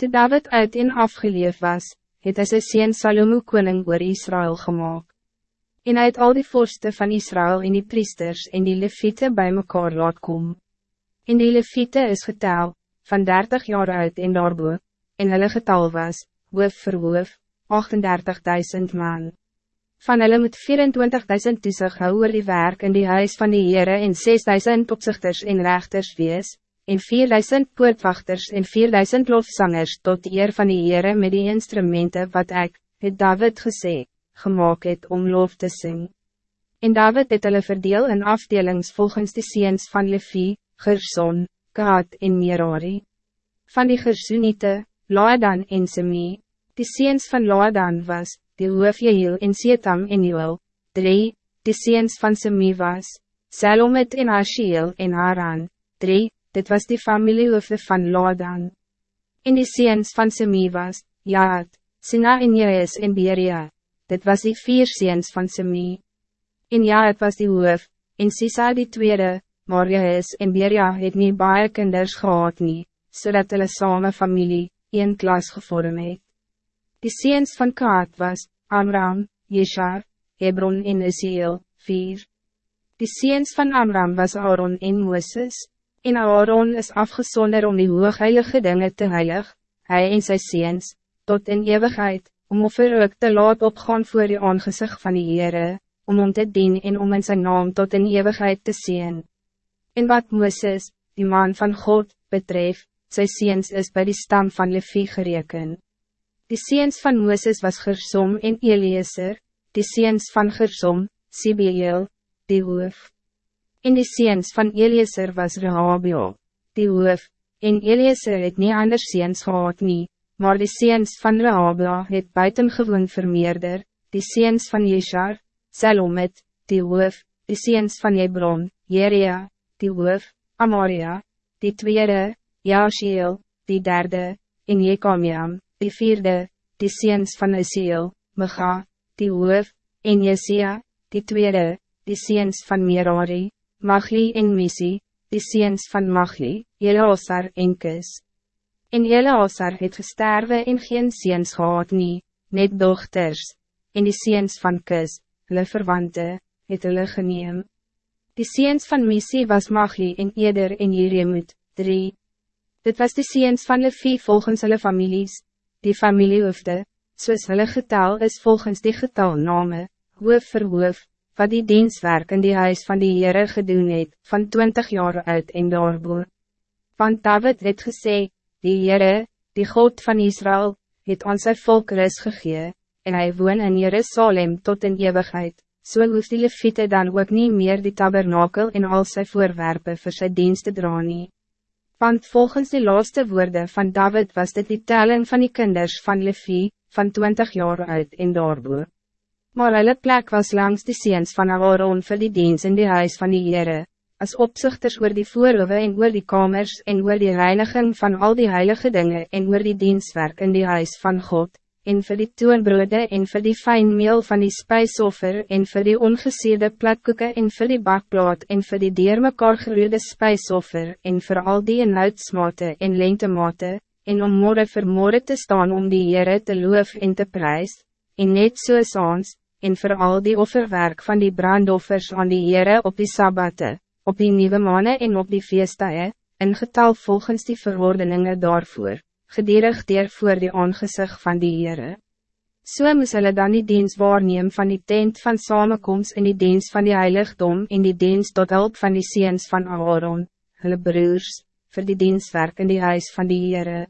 Toe David uit en afgeleef was, het hy sy sien Salomo koning oor Israël gemaakt. En hy het al die vorsten van Israël en die priesters en die leviete bij mekaar laat kom. En die leviete is getel, van 30 jaar uit en daarboe, en hulle getal was, hoof vir hoof, 38.000 man. Van hulle moet 24.000 toesig hou oor die werk in die huis van die Heere en 6.000 opzichters en rechters wees, en 4.000 poortwachters en 4.000 lofzangers tot eer van die Heere met die instrumenten wat ik, het David gesê, gemaakt het om lof te sing. En David het hulle verdeel in afdelings volgens de seens van Levi, Gerson, Kaat en Merari. Van die Gersonite, Loadan en Semi, die seens van Loadan was, die hoof Jehiel en Setam en Joel, drie, die seens van Semi was, Selomit en Ashiel en Haran, drie, dit was die familiehoofde van Loadan. En die seens van Semi was, Jaad, Sina en Jees en Beria, dit was die vier seens van Semi. En Jaad was die hoof, en Sisa die tweede, maar Jees en Beria het nie baie kinders gehad nie, zodat hulle same familie, een klas gevorm het. Die seens van Kaat was, Amram, Jeshar, Hebron en Isiel, vier. Die seens van Amram was Aaron en Moses, en Aaron is afgezonder om die hoogheilige dingen te heilig, hij en sy seens, tot in eeuwigheid, om offer ook te laat opgaan voor die aangezicht van die Heere, om om te dien en om in zijn naam tot in eeuwigheid te zien. En wat Moses, die man van God, betreft, sy seens is bij die stam van Levi gerekend. Die seens van Mooses was Gersom en Eliezer, die seens van Gersom, Sibeel, die hoof. En die seens van Eliezer was Rehabio, die hoof, en Eliezer het nie anders seens gehad nie, maar die seens van Rehabio het buitengewoon vermeerder, die seens van Jeshar, Salomit, die hoof, die seens van Hebron, Jeria, die hoof, Amaria, die tweede, Jashiel, die derde, en Jekamiam, die vierde, die seens van Isiel, Mega, die hoof, en Jesia, die tweede, die seens van Merari, Magli en Misi, die seens van Magli, Eleazar en Kis. En Eleazar het gesterwe en geen seens gehad nie, net dochters, en die seens van Kis, hulle verwante, het hulle geneem. Die seens van Misi was Magli en Eder en Jeremut, drie. Dit was de seens van Levi volgens hulle families, die familiehoofde, soos hulle getal is volgens die getalname, hoof vir hoof, wat die dienstwerk in die huis van die Heere gedoen het, van twintig jaar uit en daarboor. Want David het gesê, die Heere, die God van Israël, het aan sy volk ris gegee, en hij woon in Jerusalem tot in eeuwigheid, so hoef die leviete dan ook niet meer die tabernakel en al sy voorwerpen voor sy dienst te dra nie want volgens de laatste woorden van David was dit die telling van die kinders van Levi, van 20 jaar uit in daarboe. Maar hulle plek was langs die seens van Aaron vir die diens in die huis van die Heere, as opzichters oor die voorhoewe en oor die kamers en oor die reiniging van al die heilige dingen en oor die dienstwerk in die huis van God, en vir die toonbrode en vir die fijn meel van die spijsoffer en vir die ongesierde platkoeken en vir die bakplaat en vir die dier mekaar geroede spijsoffer en vir al die inhoudsmate en lengtemate, en om morgen vir morgen te staan om die Heere te loof en te prijs, en net so saans, en vir al die offerwerk van die brandoffers aan die Heere op die Sabbate, op die nieuwe mannen en op die feestdagen, in getal volgens die verordeningen daarvoor gedierig dier voor die aangezicht van die Heere. So moes hulle dan die dienst waarneem van die tent van samenkomst in die dienst van die heiligdom in die dienst tot hulp van die seens van Aaron, hulle broers, voor die dienstwerk in die huis van die Heere.